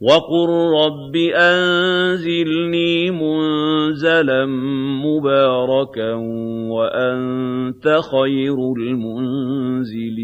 وَقُل رَّبِّ أَنزِلْنِي مُنزَلًا مُّبَارَكًا وَأَنتَ خَيْرُ الْمُنزِلِينَ